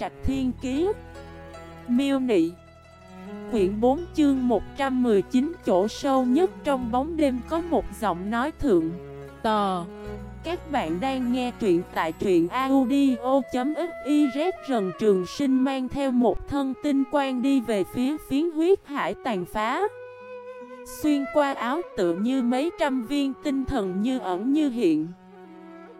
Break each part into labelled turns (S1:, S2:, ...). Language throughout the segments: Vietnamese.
S1: Trạch Thiên Kiế Miêu Nị. Quyển 4 chương 119 chỗ sâu nhất trong bóng đêm có một giọng nói thượng. Tò Các bạn đang nghe truyện tại truyện audio.xyz Rần Trường Sinh mang theo một thân tinh quang đi về phía phiến huyết hải tàn phá. Xuyên qua áo tự như mấy trăm viên tinh thần như ẩn như hiện.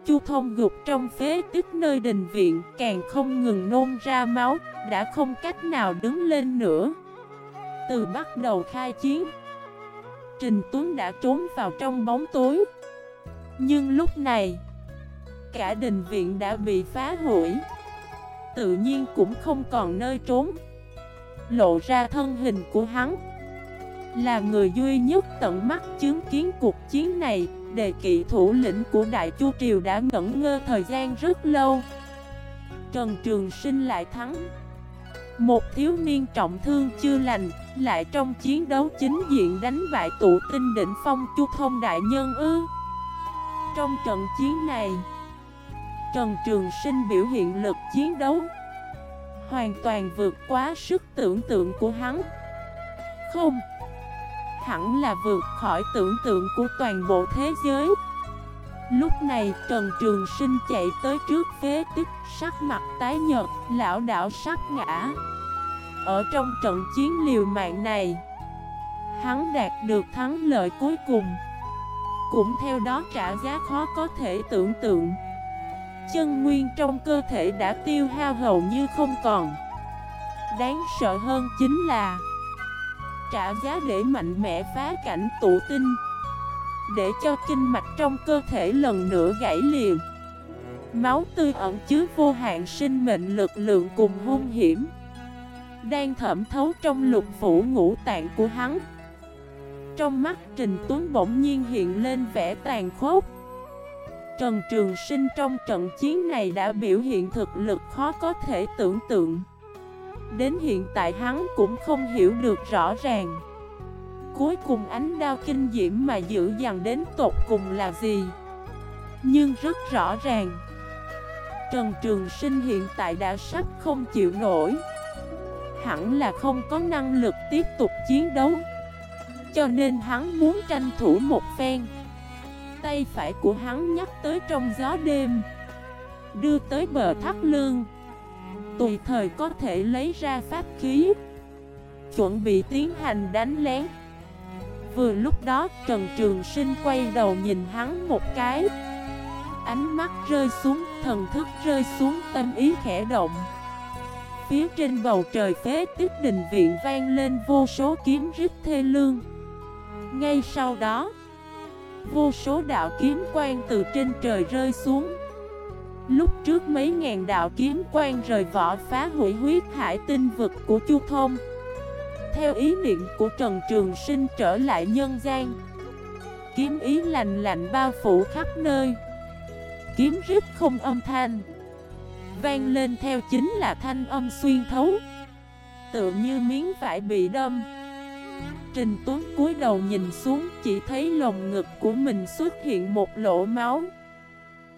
S1: Chu thông gục trong phế tích nơi đình viện, Càng không ngừng nôn ra máu, Đã không cách nào đứng lên nữa. Từ bắt đầu khai chiến, Trình Tuấn đã trốn vào trong bóng tối. Nhưng lúc này, Cả đình viện đã bị phá hủy. Tự nhiên cũng không còn nơi trốn. Lộ ra thân hình của hắn. Là người duy nhất tận mắt chứng kiến cuộc chiến này đề kỵ thủ lĩnh của Đại Chu Triều đã ngẩn ngơ thời gian rất lâu. Trần Trường Sinh lại thắng. Một thiếu niên trọng thương chưa lành, Lại trong chiến đấu chính diện đánh bại tụ tinh đỉnh phong Chu Thông Đại Nhân ư. Trong trận chiến này, Trần Trường Sinh biểu hiện lực chiến đấu Hoàn toàn vượt quá sức tưởng tượng của hắn. Không hẳn là vượt khỏi tưởng tượng của toàn bộ thế giới. Lúc này Trần Trường Sinh chạy tới trước phế tích sắc mặt tái nhợt, lão đảo sắp ngã. Ở trong trận chiến liều mạng này Hắn đạt được thắng lợi cuối cùng. Cũng theo đó trả giá khó có thể tưởng tượng. Chân nguyên trong cơ thể đã tiêu hao hầu như không còn. Đáng sợ hơn chính là trả giá để mạnh mẽ phá cảnh tụ tinh, Để cho kinh mạch trong cơ thể lần nữa gãy liền. Máu tươi ẩn chứa vô hạn sinh mệnh lực lượng cùng hung hiểm, Đang thẩm thấu trong lục phủ ngũ tạng của hắn. Trong mắt Trình Tuấn bỗng nhiên hiện lên vẻ tàn khốc. Trần Trường Sinh trong trận chiến này đã biểu hiện thực lực khó có thể tưởng tượng. Đến hiện tại hắn cũng không hiểu được rõ ràng. Cuối cùng ánh đao kinh diễm mà giữ dằn đến tột cùng là gì? Nhưng rất rõ ràng, Trần Trường Sinh hiện tại đã sắp không chịu nổi. Hẳn là không có năng lực tiếp tục chiến đấu. Cho nên hắn muốn tranh thủ một phen. Tay phải của hắn nhắc tới trong gió đêm, Đưa tới bờ thắt lương Tùy thời có thể lấy ra pháp khí. Chuẩn bị tiến hành đánh lén. Vừa lúc đó Trần Trường Sinh quay đầu nhìn hắn một cái. Ánh mắt rơi xuống, thần thức rơi xuống, tâm ý khẽ động. Phía trên bầu trời phế tích đình viện vang lên vô số kiếm rít thê lương. Ngay sau đó Vô số đạo kiếm quang từ trên trời rơi xuống. Lúc trước mấy ngàn đạo kiếm quan rời vỏ phá hủy huyết hải tinh vực của Chu Thông. Theo ý niệm của Trần Trường Sinh trở lại nhân gian, Kiếm ý lành lạnh bao phủ khắp nơi. Kiếm rít không âm thanh, Vang lên theo chính là thanh âm xuyên thấu, Tựa như miếng vải bị đâm. Trình Tuấn cúi đầu nhìn xuống, Chỉ thấy lồng ngực của mình xuất hiện một lỗ máu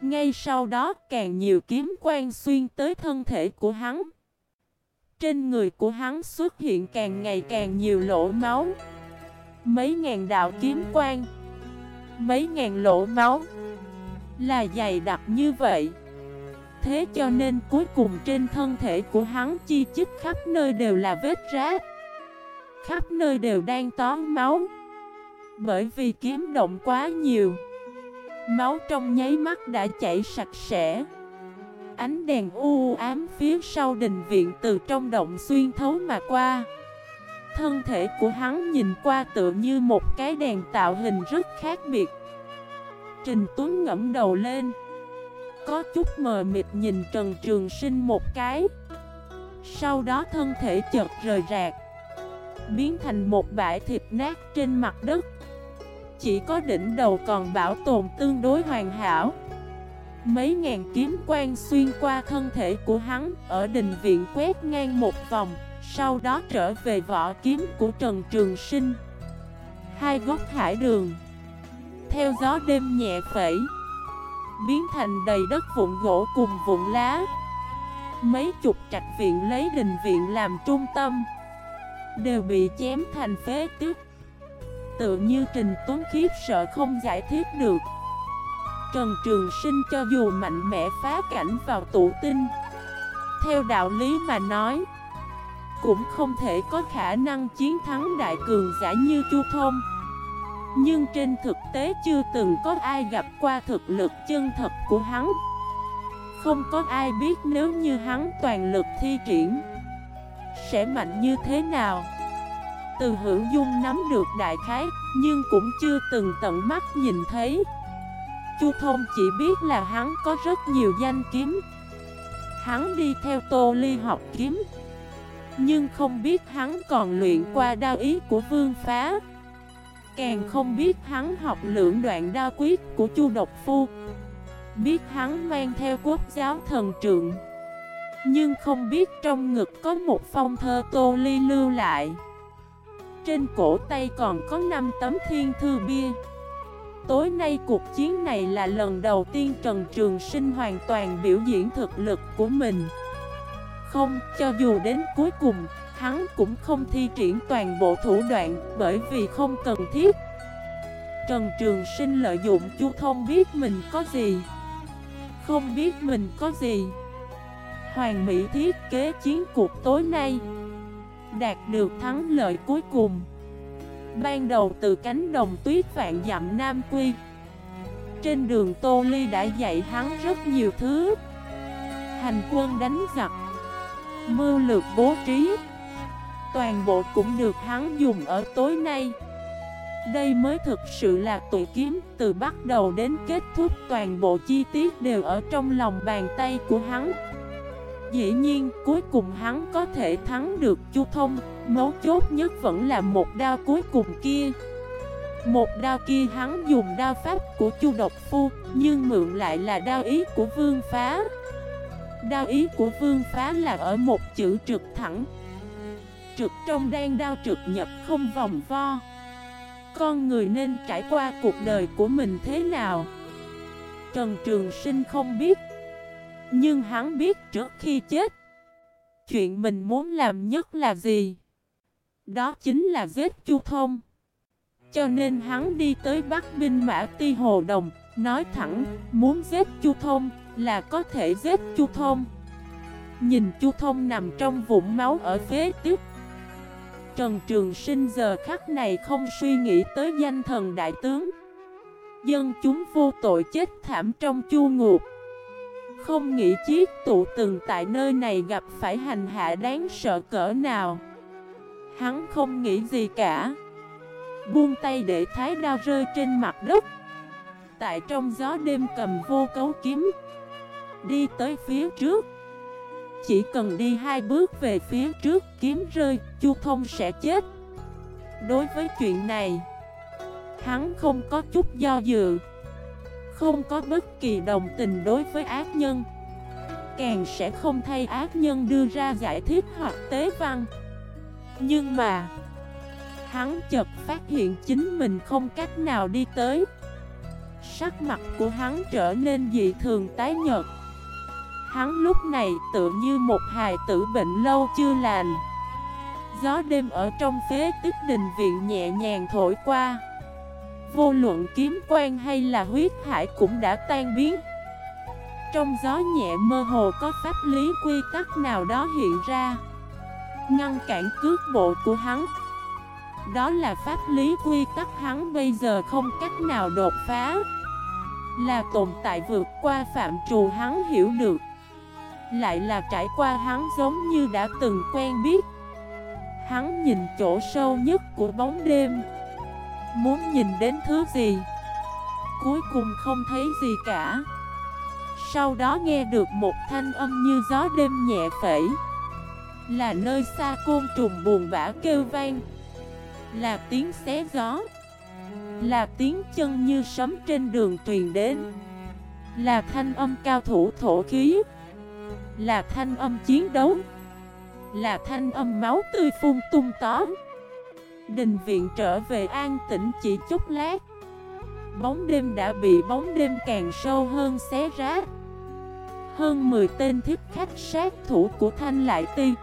S1: ngay sau đó càng nhiều kiếm quang xuyên tới thân thể của hắn. Trên người của hắn xuất hiện càng ngày càng nhiều lỗ máu. Mấy ngàn đạo kiếm quang Mấy ngàn lỗ máu Là dày đặc như vậy. Thế cho nên cuối cùng trên thân thể của hắn chi chích khắp nơi đều là vết rác Khắp nơi đều đang tóm máu. Bởi vì kiếm động quá nhiều Máu trong nháy mắt đã chảy sạch sẽ. Ánh đèn u ám phía sau đình viện từ trong động xuyên thấu mà qua. Thân thể của hắn nhìn qua tựa như một cái đèn tạo hình rất khác biệt. Trình Tuấn ngẫm đầu lên. Có chút mờ mịt nhìn Trần Trường Sinh một cái. Sau đó thân thể chợt rời rạc, Biến thành một bãi thịt nát trên mặt đất chỉ có đỉnh đầu còn bảo tồn tương đối hoàn hảo. Mấy ngàn kiếm quang xuyên qua thân thể của hắn, Ở đình viện quét ngang một vòng, Sau đó trở về vỏ kiếm của Trần Trường Sinh. Hai gốc hải đường, Theo gió đêm nhẹ phẩy, Biến thành đầy đất vụn gỗ cùng vụn lá. Mấy chục trạch viện lấy đình viện làm trung tâm, Đều bị chém thành phế tức Tự như Trình Tuấn khiếp sợ không giải thích được. Trần Trường Sinh cho dù mạnh mẽ phá cảnh vào tụ tinh, Theo đạo lý mà nói, Cũng không thể có khả năng chiến thắng đại cường giả như Chu Thông. Nhưng trên thực tế chưa từng có ai gặp qua thực lực chân thật của hắn. Không có ai biết nếu như hắn toàn lực thi triển, Sẽ mạnh như thế nào. Từ hữu dung nắm được đại khái, Nhưng cũng chưa từng tận mắt nhìn thấy. Chu Thông chỉ biết là hắn có rất nhiều danh kiếm. Hắn đi theo Tô Ly học kiếm, Nhưng không biết hắn còn luyện qua đao ý của Vương Phá. Càng không biết hắn học lưỡng đoạn đao quyết của Chu Độc Phu. Biết hắn mang theo quốc giáo thần trượng, Nhưng không biết trong ngực có một phong thơ Tô Ly lưu lại. Trên cổ tay còn có 5 tấm thiên thư bia. Tối nay cuộc chiến này là lần đầu tiên Trần Trường Sinh hoàn toàn biểu diễn thực lực của mình. Không, cho dù đến cuối cùng, hắn cũng không thi triển toàn bộ thủ đoạn bởi vì không cần thiết. Trần Trường Sinh lợi dụng Chu Thông biết mình có gì Không biết mình có gì. Hoàng Mỹ thiết kế chiến cuộc tối nay. Đạt được thắng lợi cuối cùng. Ban đầu từ cánh đồng tuyết vạn dặm Nam Quy, Trên đường Tô Ly đã dạy hắn rất nhiều thứ. Hành quân đánh giặc, Mưu lược bố trí, Toàn bộ cũng được hắn dùng ở tối nay. Đây mới thực sự là tụi kiếm Từ bắt đầu đến kết thúc, toàn bộ chi tiết đều ở trong lòng bàn tay của hắn. Dĩ nhiên, cuối cùng hắn có thể thắng được Chu Thông, Mấu chốt nhất vẫn là một đao cuối cùng kia. Một đao kia hắn dùng đao pháp của Chu Độc Phu, Nhưng mượn lại là đao ý của Vương Phá. Đao ý của Vương Phá là ở một chữ trực thẳng. Trực trong đan đao trực nhập không vòng vo. Con người nên trải qua cuộc đời của mình thế nào? Trần Trường Sinh không biết. Nhưng hắn biết trước khi chết, Chuyện mình muốn làm nhất là gì? Đó chính là giết Chu Thông. Cho nên hắn đi tới Bắc binh Mã Ti Hồ Đồng, Nói thẳng, muốn giết Chu Thông là có thể giết Chu Thông. Nhìn Chu Thông nằm trong vũng máu ở phế tiếp Trần Trường Sinh giờ khắc này không suy nghĩ tới danh thần đại tướng. Dân chúng vô tội chết thảm trong chu ngục. Không nghĩ chiếc tụ từng tại nơi này gặp phải hành hạ đáng sợ cỡ nào. Hắn không nghĩ gì cả. Buông tay để thái đao rơi trên mặt đất. Tại trong gió đêm cầm vô cấu kiếm. Đi tới phía trước. Chỉ cần đi hai bước về phía trước, kiếm rơi, Chu thông sẽ chết. Đối với chuyện này, Hắn không có chút do dự. Không có bất kỳ đồng tình đối với ác nhân. Càng sẽ không thay ác nhân đưa ra giải thích hoặc tế văn. Nhưng mà, Hắn chợt phát hiện chính mình không cách nào đi tới. Sắc mặt của hắn trở nên dị thường tái nhợt. Hắn lúc này tự như một hài tử bệnh lâu chưa lành. Gió đêm ở trong phế tích đình viện nhẹ nhàng thổi qua. Vô luận kiếm quan hay là huyết hải cũng đã tan biến. Trong gió nhẹ mơ hồ có pháp lý quy tắc nào đó hiện ra. Ngăn cản cước bộ của hắn. Đó là pháp lý quy tắc hắn bây giờ không cách nào đột phá. Là tồn tại vượt qua phạm trù hắn hiểu được. Lại là trải qua hắn giống như đã từng quen biết. Hắn nhìn chỗ sâu nhất của bóng đêm. Muốn nhìn đến thứ gì? Cuối cùng không thấy gì cả. Sau đó nghe được một thanh âm như gió đêm nhẹ phẩy. Là nơi xa côn trùng buồn bã kêu vang. Là tiếng xé gió. Là tiếng chân như sấm trên đường truyền đến. Là thanh âm cao thủ thổ khí. Là thanh âm chiến đấu. Là thanh âm máu tươi phun tung tóm. Đình viện trở về an tĩnh chỉ chút lát. Bóng đêm đã bị bóng đêm càng sâu hơn xé rách Hơn 10 tên thiết khách sát thủ của Thanh Lại Ti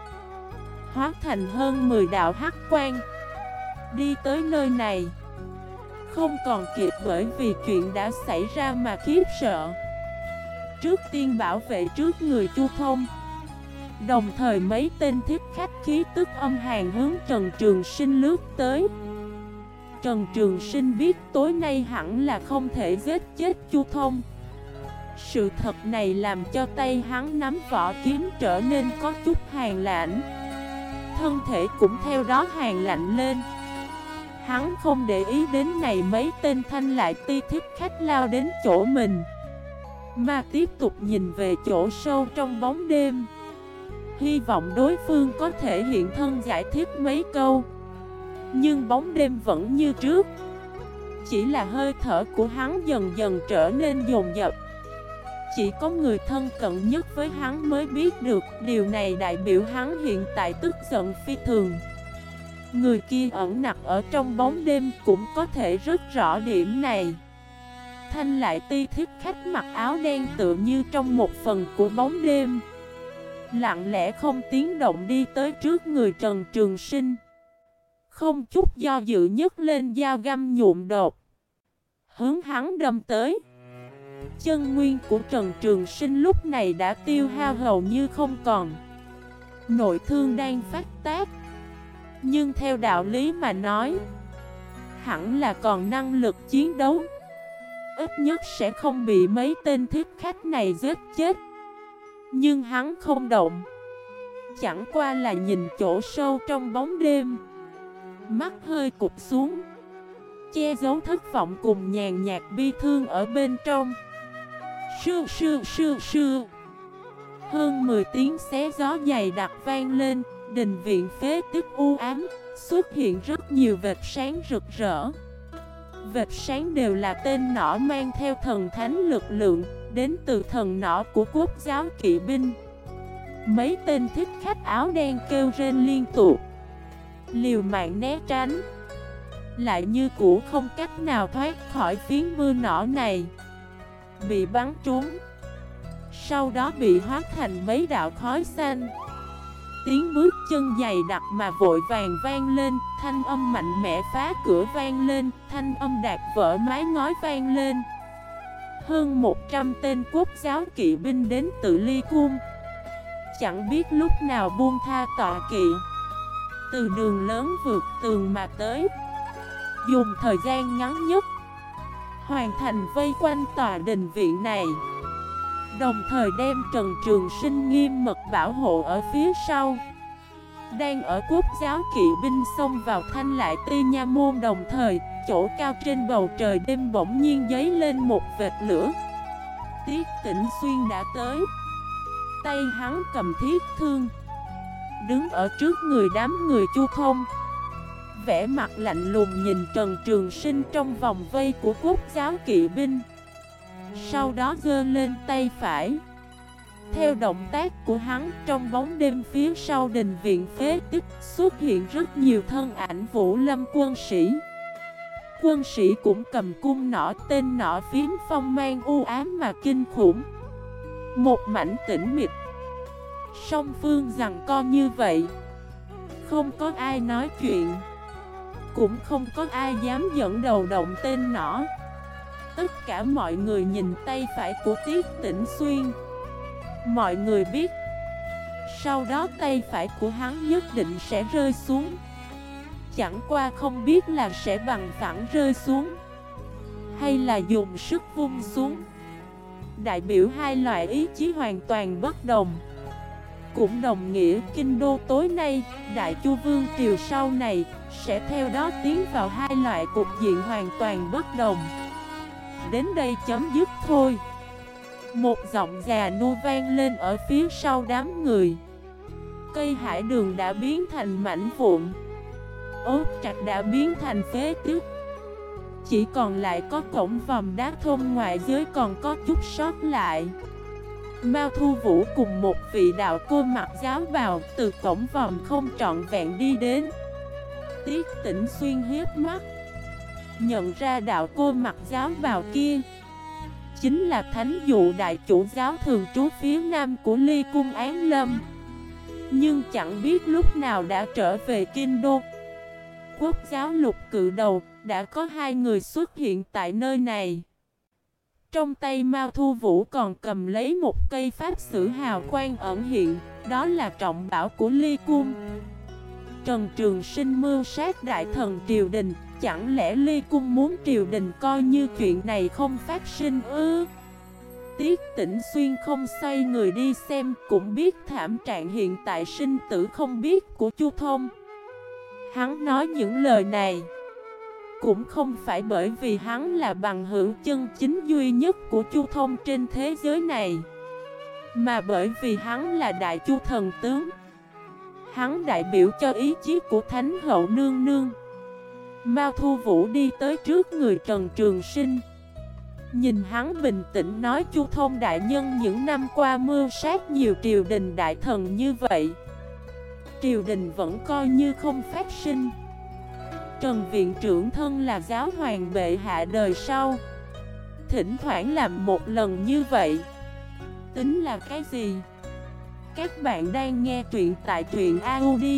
S1: Hóa thành hơn 10 đạo hắc quan Đi tới nơi này. Không còn kịp bởi vì chuyện đã xảy ra mà khiếp sợ. Trước tiên bảo vệ trước người Chu Thông. Đồng thời mấy tên thiết khách khí tức âm hàng hướng Trần Trường Sinh lướt tới. Trần Trường Sinh biết tối nay hẳn là không thể giết chết Chu Thông. Sự thật này làm cho tay hắn nắm vỏ kiếm trở nên có chút hàng lạnh Thân thể cũng theo đó hàng lạnh lên. Hắn không để ý đến này mấy tên thanh lại ti thiết khách lao đến chỗ mình, Mà tiếp tục nhìn về chỗ sâu trong bóng đêm. Hy vọng đối phương có thể hiện thân giải thích mấy câu. Nhưng bóng đêm vẫn như trước. Chỉ là hơi thở của hắn dần dần trở nên dồn dập. Chỉ có người thân cận nhất với hắn mới biết được Điều này đại biểu hắn hiện tại tức giận phi thường. Người kia ẩn nặc ở trong bóng đêm cũng có thể rất rõ điểm này. Thanh lại ti thiết khách mặc áo đen tự như trong một phần của bóng đêm. Lặng lẽ không tiếng động đi tới trước người Trần Trường Sinh. Không chút do dự nhất lên dao găm nhuộm đột. Hướng hắn đâm tới. Chân nguyên của Trần Trường Sinh lúc này đã tiêu hao hầu như không còn. Nội thương đang phát tác. Nhưng theo đạo lý mà nói, Hẳn là còn năng lực chiến đấu. Ít nhất sẽ không bị mấy tên thiết khách này giết chết nhưng hắn không động. Chẳng qua là nhìn chỗ sâu trong bóng đêm. Mắt hơi cụp xuống. Che giấu thất vọng cùng nhàn nhạt bi thương ở bên trong. Sư sư sư sư. Hơn 10 tiếng xé gió dày đặc vang lên. Đình viện phế tức u ám. Xuất hiện rất nhiều vệt sáng rực rỡ. Vệt sáng đều là tên nỏ mang theo thần thánh lực lượng. Đến từ thần nỏ của quốc giáo kỵ binh. Mấy tên thích khách áo đen kêu rên liên tục. Liều mạng né tránh. Lại như cũ không cách nào thoát khỏi phiến mưa nỏ này. Bị bắn trúng. Sau đó bị hóa thành mấy đạo khói xanh. Tiếng bước chân dày đặc mà vội vàng vang lên, Thanh âm mạnh mẽ phá cửa vang lên, Thanh âm đạt vỡ mái ngói vang lên hơn 100 tên quốc giáo kỵ binh đến tự ly cung Chẳng biết lúc nào buông tha tọa kỵ. Từ đường lớn vượt tường mà tới. Dùng thời gian ngắn nhất. Hoàn thành vây quanh tòa đình viện này. Đồng thời đem Trần Trường Sinh nghiêm mật bảo hộ ở phía sau. Đang ở quốc giáo kỵ binh xông vào thanh lại ti nha môn đồng thời chỗ cao trên bầu trời đêm bỗng nhiên giấy lên một vệt lửa. Tiết tỉnh xuyên đã tới. Tay hắn cầm thiết thương. Đứng ở trước người đám người chu không Vẽ mặt lạnh lùng nhìn Trần Trường Sinh trong vòng vây của quốc giáo kỵ binh. Sau đó gơ lên tay phải. Theo động tác của hắn, trong bóng đêm phía sau đình viện phế tích xuất hiện rất nhiều thân ảnh vũ lâm quân sĩ. Quân sĩ cũng cầm cung nỏ, tên nỏ phiến phong mang u ám mà kinh khủng. Một mảnh tĩnh mịch. Song phương rằng co như vậy. Không có ai nói chuyện. Cũng không có ai dám dẫn đầu động tên nỏ. Tất cả mọi người nhìn tay phải của Tiết Tĩnh Xuyên. Mọi người biết, Sau đó tay phải của hắn nhất định sẽ rơi xuống chẳng qua không biết là sẽ bằng phẳng rơi xuống, Hay là dùng sức vung xuống. Đại biểu hai loại ý chí hoàn toàn bất đồng. Cũng đồng nghĩa kinh đô tối nay, Đại chu vương triều sau này Sẽ theo đó tiến vào hai loại cục diện hoàn toàn bất đồng. Đến đây chấm dứt thôi. Một giọng già nu vang lên ở phía sau đám người. Cây hải đường đã biến thành mảnh vụn ốt trạch đã biến thành phế tiếc Chỉ còn lại có cổng vòng đá thôn ngoại giới còn có chút sót lại. Mao Thu Vũ cùng một vị đạo cô mặc giáo vào từ cổng vòng không trọn vẹn đi đến. Tiết tỉnh xuyên hiếp mắt, Nhận ra đạo cô mặc giáo vào kia. Chính là thánh dụ đại chủ giáo thường trú phía nam của ly cung án lâm. Nhưng chẳng biết lúc nào đã trở về kinh đô. Quốc giáo lục cự đầu, đã có hai người xuất hiện tại nơi này. Trong tay Mao Thu Vũ còn cầm lấy một cây pháp sử hào quang ẩn hiện, Đó là trọng bảo của ly cung. Trần Trường Sinh mưu sát đại thần triều đình, Chẳng lẽ Ly Cung muốn triều đình coi như chuyện này không phát sinh ư? Tiết tỉnh xuyên không xoay người đi xem, Cũng biết thảm trạng hiện tại sinh tử không biết của Chu Thông. Hắn nói những lời này. Cũng không phải bởi vì hắn là bằng hữu chân chính duy nhất của Chu Thông trên thế giới này, Mà bởi vì hắn là đại chu thần tướng. Hắn đại biểu cho ý chí của Thánh Hậu Nương Nương. Mao Thu Vũ đi tới trước người Trần Trường Sinh. Nhìn hắn bình tĩnh nói Chu Thông Đại Nhân, những năm qua mưu sát nhiều triều đình đại thần như vậy Triều đình vẫn coi như không phát sinh. Trần Viện trưởng thân là giáo hoàng bệ hạ đời sau. Thỉnh thoảng làm một lần như vậy. Tính là cái gì? Các bạn đang nghe truyện tại truyện audio.fif